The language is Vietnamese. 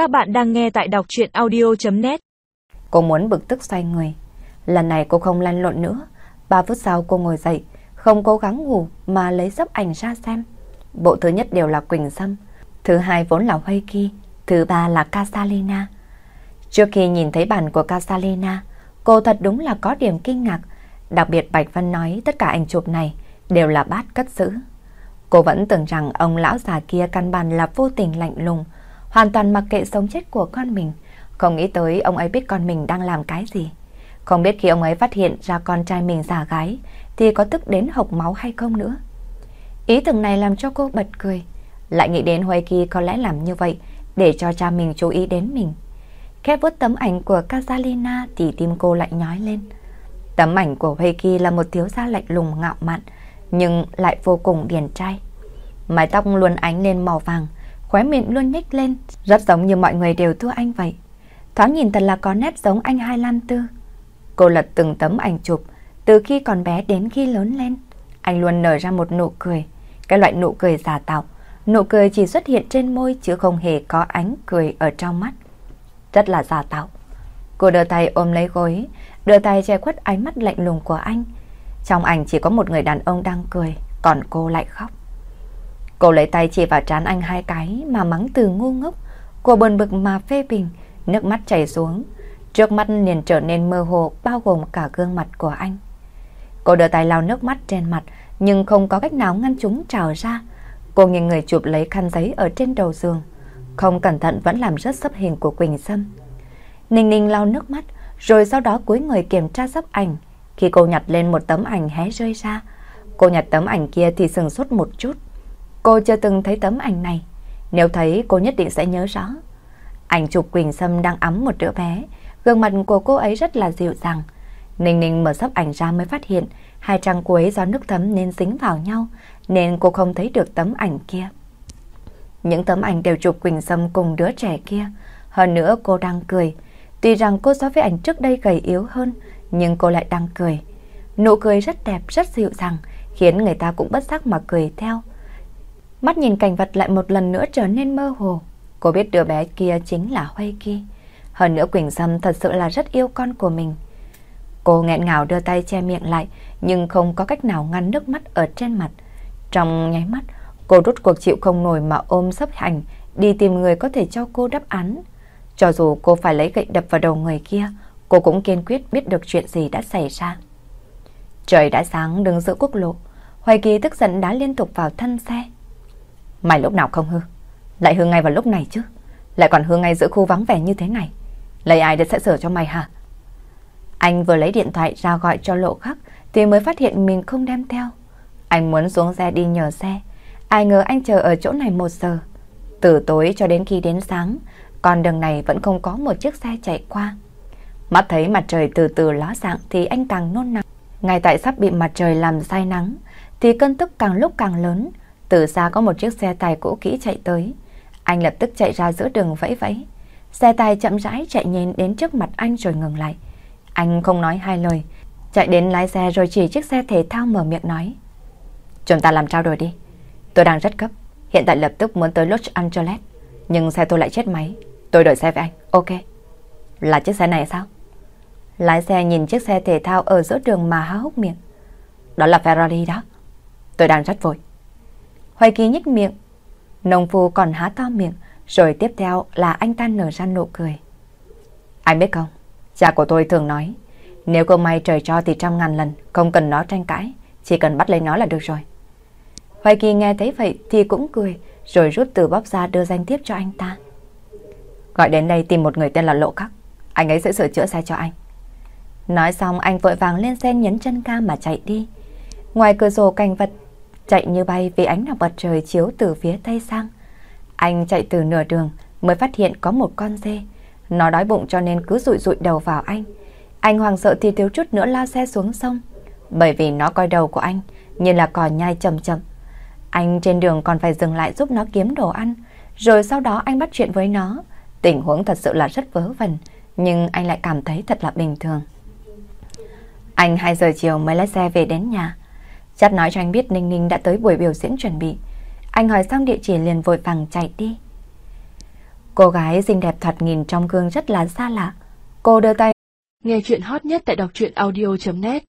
Các bạn đang nghe tại đọc chuyện audio.net Cô muốn bực tức xoay người. Lần này cô không lăn lộn nữa. Ba phút sau cô ngồi dậy, không cố gắng ngủ mà lấy dấp ảnh ra xem. Bộ thứ nhất đều là Quỳnh Sâm, thứ hai vốn là Huy Kỳ, thứ ba là Casalina. Trước khi nhìn thấy bản của Casalina, cô thật đúng là có điểm kinh ngạc. Đặc biệt Bạch Vân nói tất cả ảnh chụp này đều là bát cất giữ. Cô vẫn tưởng rằng ông lão già kia căn bản là vô tình lạnh lùng, hoàn toàn mặc kệ sống chết của con mình. Không nghĩ tới ông ấy biết con mình đang làm cái gì. Không biết khi ông ấy phát hiện ra con trai mình giả gái thì có tức đến hộc máu hay không nữa. Ý tưởng này làm cho cô bật cười. Lại nghĩ đến Huay Kỳ có lẽ làm như vậy để cho cha mình chú ý đến mình. Khép vuốt tấm ảnh của Catalina thì tim cô lại nhói lên. Tấm ảnh của Huay Kỳ là một thiếu gia lạnh lùng ngạo mạn nhưng lại vô cùng điển trai. Mái tóc luôn ánh lên màu vàng, khóe miệng luôn nhếch lên, rất giống như mọi người đều thua anh vậy. Thoáng nhìn thật là có nét giống anh Hai Lan Tư. Cô lật từng tấm ảnh chụp, từ khi còn bé đến khi lớn lên. Anh luôn nở ra một nụ cười, cái loại nụ cười giả tạo. Nụ cười chỉ xuất hiện trên môi chứ không hề có ánh cười ở trong mắt. Rất là giả tạo. Cô đưa tay ôm lấy gối, đưa tay che khuất ánh mắt lạnh lùng của anh. Trong ảnh chỉ có một người đàn ông đang cười, còn cô lại khóc. Cô lấy tay chỉ vào trán anh hai cái mà mắng từ ngu ngốc. Cô bần bực mà phê bình, nước mắt chảy xuống. Trước mắt liền trở nên mơ hồ bao gồm cả gương mặt của anh. Cô đưa tay lau nước mắt trên mặt nhưng không có cách nào ngăn chúng trào ra. Cô nghiêng người chụp lấy khăn giấy ở trên đầu giường. Không cẩn thận vẫn làm rớt sấp hình của Quỳnh Sâm. Ninh Ninh lau nước mắt rồi sau đó cúi người kiểm tra sấp ảnh. Khi cô nhặt lên một tấm ảnh hé rơi ra, cô nhặt tấm ảnh kia thì sừng sốt một chút. Cô chưa từng thấy tấm ảnh này, nếu thấy cô nhất định sẽ nhớ rõ. Ảnh chụp Quỳnh Sâm đang ấm một đứa bé, gương mặt của cô ấy rất là dịu dàng. Ninh Ninh mở sắp ảnh ra mới phát hiện hai trang cuối do nước thấm nên dính vào nhau, nên cô không thấy được tấm ảnh kia. Những tấm ảnh đều chụp Quỳnh Sâm cùng đứa trẻ kia. Hơn nữa cô đang cười. Tuy rằng cô so với ảnh trước đây gầy yếu hơn, nhưng cô lại đang cười. Nụ cười rất đẹp, rất dịu dàng, khiến người ta cũng bất giác mà cười theo. Mắt nhìn cảnh vật lại một lần nữa trở nên mơ hồ. Cô biết đứa bé kia chính là Huy Kỳ. Hơn nữa Quỳnh Sâm thật sự là rất yêu con của mình. Cô nghẹn ngào đưa tay che miệng lại, nhưng không có cách nào ngăn nước mắt ở trên mặt. Trong nháy mắt, cô rút cuộc chịu không nổi mà ôm sấp hành, đi tìm người có thể cho cô đáp án. Cho dù cô phải lấy gậy đập vào đầu người kia, cô cũng kiên quyết biết được chuyện gì đã xảy ra. Trời đã sáng đứng giữa quốc lộ, Hoài Kỳ tức giận đá liên tục vào thân xe. Mày lúc nào không hư, lại hư ngay vào lúc này chứ, lại còn hư ngay giữa khu vắng vẻ như thế này. Lấy ai để sẽ sửa cho mày hả? Anh vừa lấy điện thoại ra gọi cho lộ khắc thì mới phát hiện mình không đem theo. Anh muốn xuống xe đi nhờ xe, ai ngờ anh chờ ở chỗ này một giờ. Từ tối cho đến khi đến sáng, con đường này vẫn không có một chiếc xe chạy qua. Mắt thấy mặt trời từ từ ló dạng thì anh càng nôn nặng. Ngay tại sắp bị mặt trời làm say nắng thì cơn tức càng lúc càng lớn. Từ xa có một chiếc xe tài cũ kỹ chạy tới. Anh lập tức chạy ra giữa đường vẫy vẫy. Xe tài chậm rãi chạy nhìn đến trước mặt anh rồi ngừng lại. Anh không nói hai lời. Chạy đến lái xe rồi chỉ chiếc xe thể thao mở miệng nói. Chúng ta làm trao đổi đi. Tôi đang rất cấp. Hiện tại lập tức muốn tới Los Angeles. Nhưng xe tôi lại chết máy. Tôi đổi xe với anh. Ok. Là chiếc xe này sao? Lái xe nhìn chiếc xe thể thao ở giữa đường mà há hốc miệng. Đó là Ferrari đó. Tôi đang rất vội. Hoài Kỳ nhích miệng. Nông phu còn há to miệng. Rồi tiếp theo là anh ta nở ra nụ cười. Anh biết không? Cha của tôi thường nói. Nếu cơ may trời cho thì trăm ngàn lần. Không cần nó tranh cãi. Chỉ cần bắt lấy nó là được rồi. Hoài Kỳ nghe thấy vậy thì cũng cười. Rồi rút từ bóp ra đưa danh tiếp cho anh ta. Gọi đến đây tìm một người tên là Lộ Khắc. Anh ấy sẽ sửa chữa xe cho anh. Nói xong, anh vội vàng lên xe nhấn chân ga mà chạy đi. Ngoài cửa sổ cảnh vật chạy như bay vì ánh nắng mặt trời chiếu từ phía tây sang. Anh chạy từ nửa đường mới phát hiện có một con dê. Nó đói bụng cho nên cứ rụi rụi đầu vào anh. Anh hoàng sợ thì thiếu chút nữa lao xe xuống sông. Bởi vì nó coi đầu của anh như là cò nhai chậm chậm. Anh trên đường còn phải dừng lại giúp nó kiếm đồ ăn. Rồi sau đó anh bắt chuyện với nó. Tình huống thật sự là rất vớ vẩn. Nhưng anh lại cảm thấy thật là bình thường. Anh 2 giờ chiều mới lái xe về đến nhà. Chắc nói cho anh biết Ninh Ninh đã tới buổi biểu diễn chuẩn bị. Anh hỏi xong địa chỉ liền vội vàng chạy đi. Cô gái xinh đẹp thoạt nhìn trong gương rất là xa lạ. Cô đưa tay. Nghe chuyện hot nhất tại đọc truyện audio.net